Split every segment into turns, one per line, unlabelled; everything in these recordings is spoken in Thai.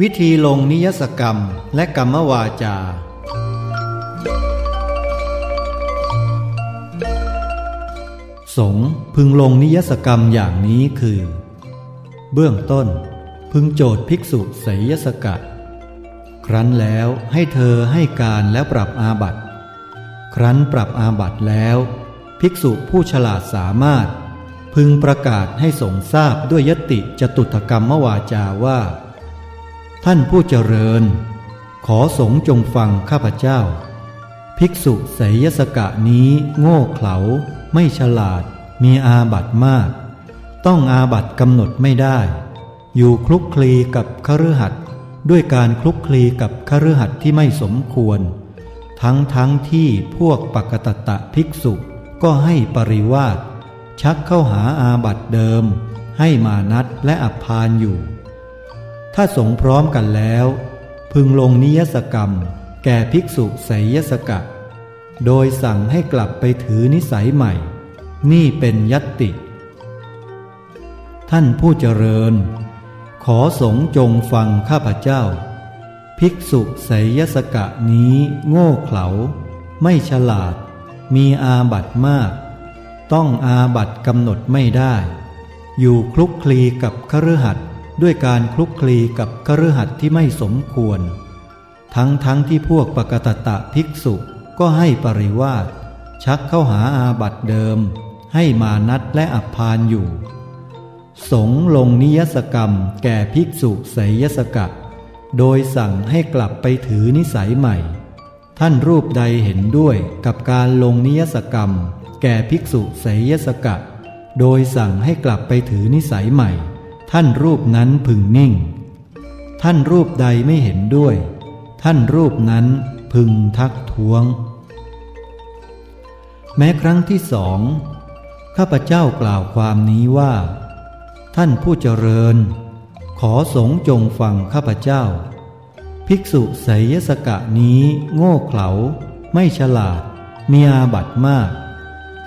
วิธีลงนิยสกรรมและกรรมวาจา สงพึงลงนิยสกรรมอย่างนี้คือ เบื้องต้น พึงโจทย์ภิกษุไสยสกัดครั้นแล้วให้เธอให้การแล้วปรับอาบัตครั้นปรับอาบัตแล้ว ภิกษุผู้ฉลาดสามารถ พึงประกาศให้สงทราบด้วยยติจตุถกรรมวาจาว่า ท่านผู้เจริญ ขอสงจงฟังข้าพเจ้า ภิกษุไสยสกะนี้โง่เขลา ไม่ฉลาด มีอาบัตมาก ต้องอาบัตกำหนดไม่ได้ อยู่คลุกคลีกับคฤหัสถ์ด้วยการคลุกคลีกับคฤหัสถ์ที่ไม่สมควร ทั้งทั้งที่พวกปกตตะภิกษุก็ให้ปริวาสชักเข้าหาอาบัตเดิม ให้มานัดและอับพานอยู่ ถ้าสงพร้อมกันแล้ว พึงลงนิยสกรรม แก่ภิกษุไสยสกะ โดยสั่งให้กลับไปถือนิสัยใหม่ นี่เป็นยัตติ ท่านผู้เจริญ ขอสงจงฟังข้าพเจ้า ภิกษุไสยสกะนี้โง่เขลา ไม่ฉลาด มีอาบัตมาก ต้องอาบัตกำหนดไม่ได้ อยู่คลุกคลีกับคฤหัสถ์ ด้วยการคลุกคลีกับคฤหัสถ์ที่ไม่สมควร ทั้งทั้งที่พวกปกตตะภิกษุก็ให้ปริวาสชักเข้าหาอาบัตเดิม ให้มานัดและอับพานอยู่ สงลงนิยสกรรมแก่ภิกษุไสยสกะ โดยสั่งให้กลับไปถือนิสัยใหม่ ท่านรูปใดเห็นด้วยกับการลงนิยสกรรม แก่ภิกษุไสยสกะ โดยสั่งให้กลับไปถือนิสัยใหม่ ท่านรูปนั้นพึงนิ่ง ท่านรูปใดไม่เห็นด้วย ท่านรูปนั้นพึงทักท้วง แม้ครั้งที่สองข้าพเจ้ากล่าวความนี้ว่า ท่านผู้เจริญ ขอสงจงฟังข้าพเจ้า ภิกษุไสยสกะนี้โง่เขลา ไม่ฉลาด มีอาบัตมาก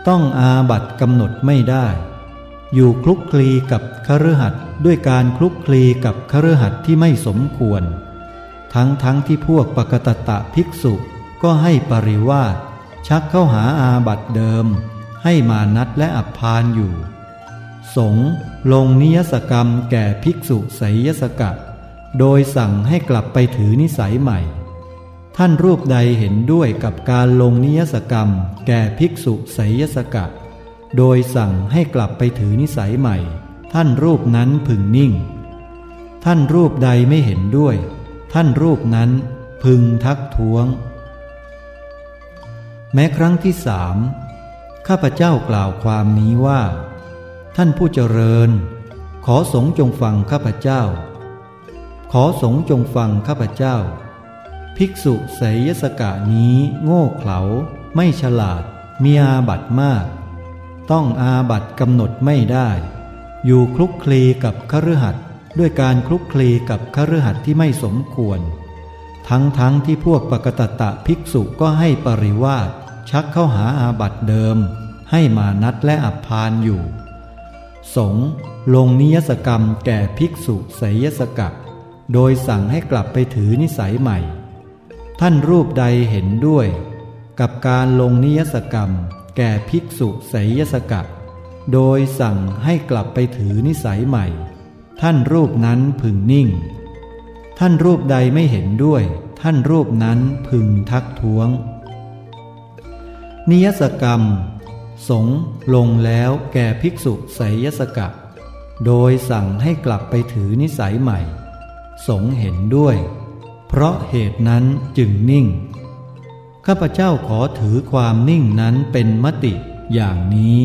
ต้องอาบัตกำหนดไม่ได้ อยู่คลุกคลีกับคฤหัสถ์ด้วยการคลุกคลีกับคฤหัสถ์ที่ไม่สมควร ทั้งทั้งที่พวกปกตตะภิกษุก็ให้ปริวาสชักเข้าหาอาบัตเดิม ให้มานัดและอับพานอยู่ สงลงนิยสกรรมแก่ภิกษุไสยสกะ โดยสั่งให้กลับไปถือนิสัยใหม่ ท่านรูปใดเห็นด้วยกับการลงนิยสกรรม แก่ภิกษุไสยสกะ โดยสั่งให้กลับไปถือนิสัยใหม่ ท่านรูปนั้นพึงนิ่ง ท่านรูปใดไม่เห็นด้วย ท่านรูปนั้นพึงทักท้วง แม้ครั้งที่สามข้าพเจ้ากล่าวความนี้ว่า ท่านผู้เจริญ ขอสงจงฟังข้าพเจ้า ขอสงจงฟังข้าพเจ้า ภิกษุไสยสกะนี้โง่เขลาไม่ฉลาดมีอาบัตมาก ต้องอาบัตกำหนดไม่ได้ อยู่คลุกคลีกับคฤหัสถ์ด้วยการคลุกคลีกับคฤหัสถ์ที่ไม่สมควร ทั้งทั้งที่พวกปกตตะภิกษุก็ให้ปริวาสชักเข้าหาอาบัตเดิม ให้มานัดและอับพานอยู่ สงลงนิยสกรรมแก่ภิกษุไสยสกะโดยสั่งให้กลับไปถือนิสัยใหม่ ท่านรูปใดเห็นด้วย กับการลงนิยสกรรม แก่ภิกษุไสยสกะ โดยสั่งให้กลับไปถือนิสัยใหม่ ท่านรูปนั้นพึงนิ่ง ท่านรูปใดไม่เห็นด้วย ท่านรูปนั้นพึงทักท้วง นิยสกรรม สงลงแล้วแก่ภิกษุไสยสกะ โดยสั่งให้กลับไปถือนิสัยใหม่ สงเห็นด้วย เพราะเหตุนั้นจึงนิ่ง ข้าพเจ้าขอถือความนิ่งนั้นเป็นมติอย่างนี้